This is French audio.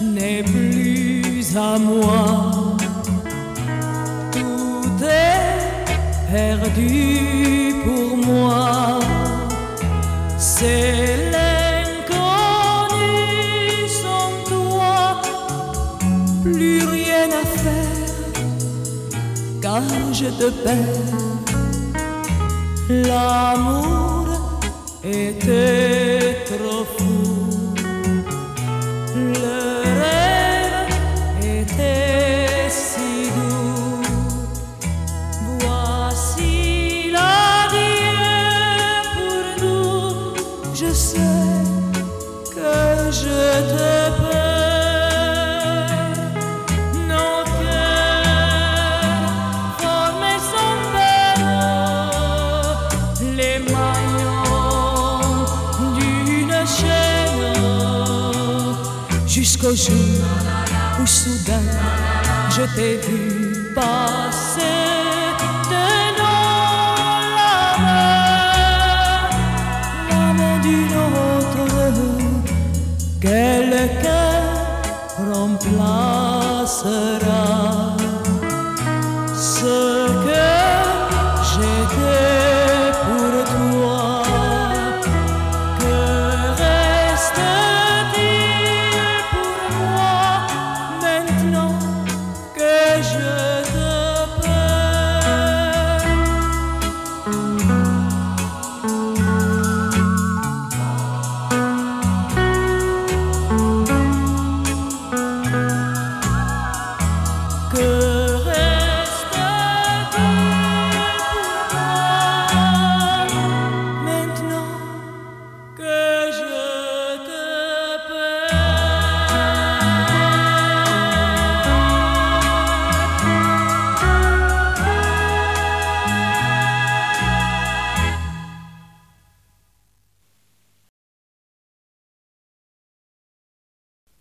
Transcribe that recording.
n'est plus à moi. Tout est perdu pour moi. C'est l'inconnu sans toi. Plus rien à faire, car je te perds. L'amour était Je sais que je te perds. Nos cœurs formés sans peine, les maillons d'une chaîne jusqu'au jour où soudain je t'ai vu cerca reemplacerá.